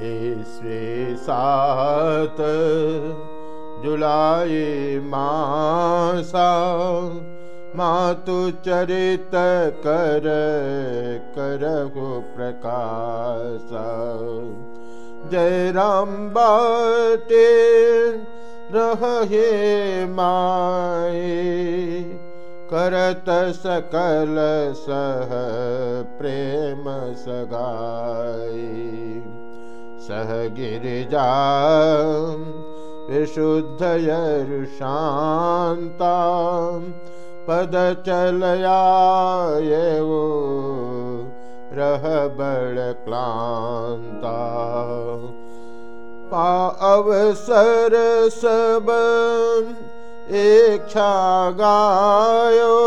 ईस्वी सात जुलाई मासा मातु चरित कर करहु प्रकाश। जय राम बाटे रहे माए, करत सकल सह प्रेम सगाई सह गिरिजा विशुद्धयरुशान्ता पद चलयायवो रह बड़ क्लान्ता पा अवसर सब इच्छा गायो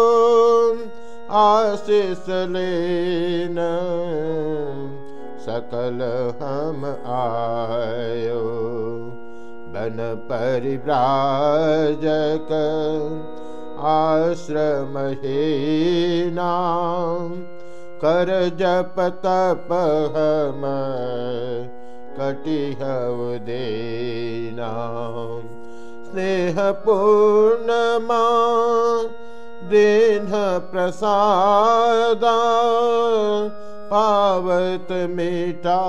आशीष लेन सकल हम आयो। बन परिव्राजक आश्रमहीना कर जप तप हम कटिहव देना स्नेहपूर्णमा दीन प्रसादा। पावत मीटा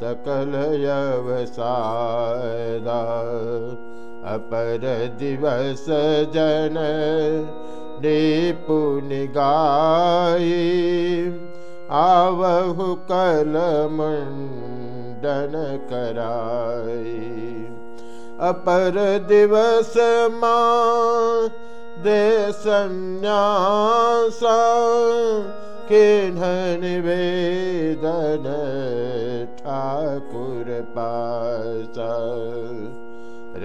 सकल यवसादा अपर दिवस जन गाई आवहु कल मुंडन कराई। अपर दिवस माँ दे संन्यासा निवेदन ठाकुर पास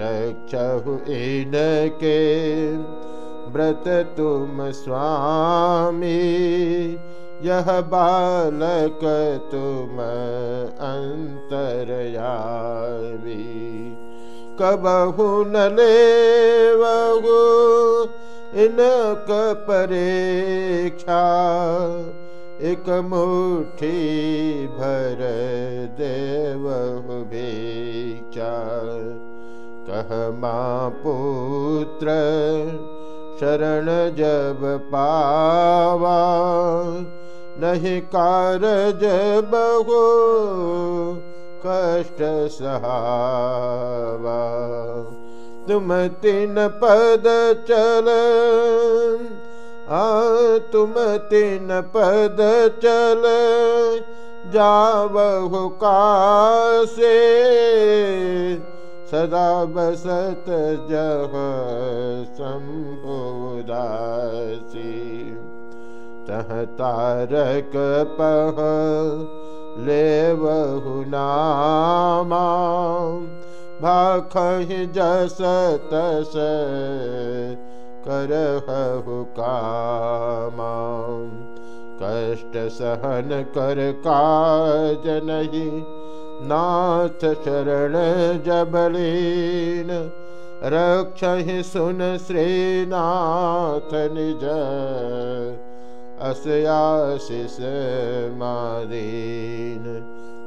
रक्षहु इनके व्रत तुम स्वामी यह बालक तुम अंतरयावी कबहु न लेवहु इनक परीक्षा, एक मुठी भर देवहु भिक्षा। कह माँ पुत्र, शरण जब पावा, नहीं कारज बहु कष्ट सहावा। तुम तीन पद चल आ तुम तीन पद चल जावहु कासे। सदा बसत जह शंभुदासी तह तारक पह लेवहु नामा भाखहि जस तस कामा। कष्ट सहन कर काज नहीं, नाथ शरण जबलीन रक्ष सुन श्रीनाथ निज असयाशिष मादीन,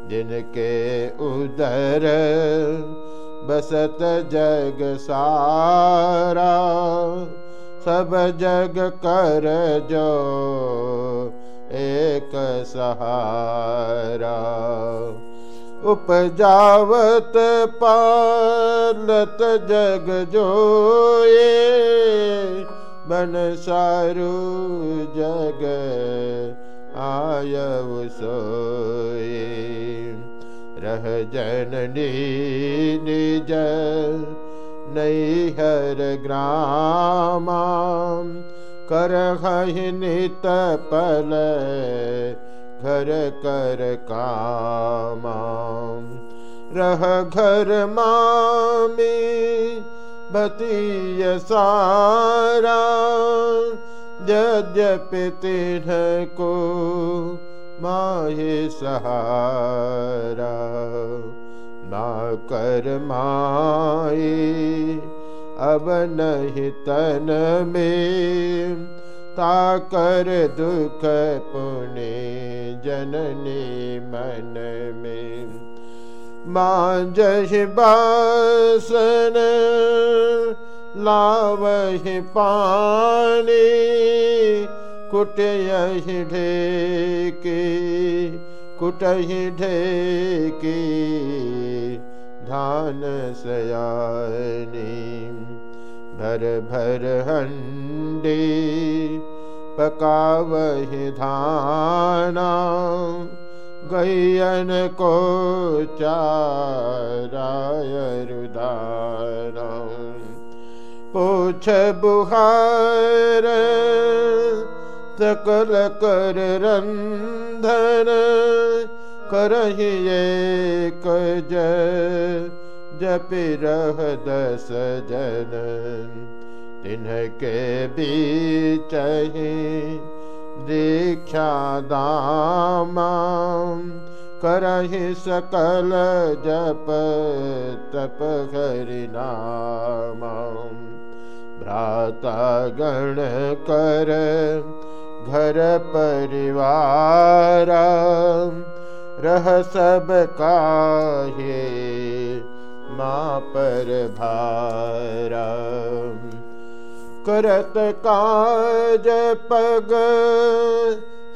जिनके उदर बसत जग सारा, सब जग कर जो एक सहारा। उपजावत पालत जग जो ये बन सारू जग आयव सोए। रह जननी निज नैहर ग्रामा कर नित पल घर कर कामा। रह घर मामी बतीय सारा, यद्यपि तिन्ह को माहे सहारा। कर माए अब नहीं तन में ताकर दुख पुणे जननी मन में मांजहि बासन लावहि पानी कुटयहि ढेके कुटहि ढेके धान सयानी भर भर हंडी पकावहि धाना। गैयन को चाराय रुदारा पूछ बुहार सकल कर रंधन जप रह दस जन। तिनके बीच दीक्षा दाम करहि सकल जप तप हरिनाम भ्राता गण कर घर परिवार रह सब काहे, माँ पर भारा करत काज पग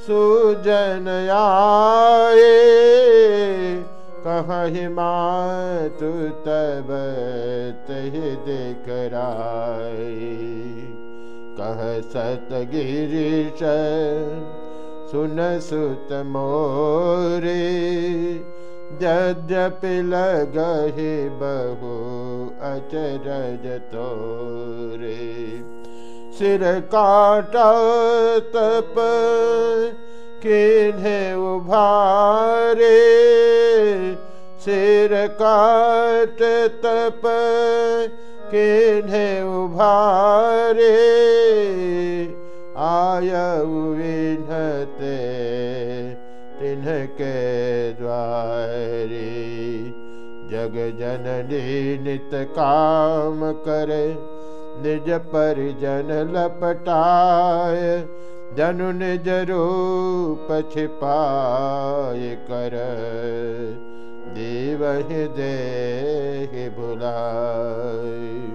सुजन आए कहीं मातु तब तही देख कह सत गिरीश सुन सुत मोरे जप लगहि बहु अचरज तोरे। सिर काट तप किन्हे उभारे, सिर काट तप किन्हे उभारे। आय विन्हते, तिन्हके द्वारे। जग जननी नित काम करे, निज परिजन लपटाय जनु निज रूप छिपाय कर, देवहि दे बुलाय